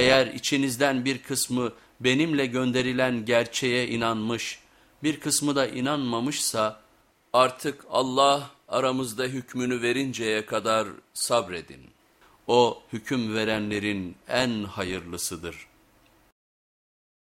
Eğer içinizden bir kısmı benimle gönderilen gerçeğe inanmış, bir kısmı da inanmamışsa artık Allah aramızda hükmünü verinceye kadar sabredin. O hüküm verenlerin en hayırlısıdır.''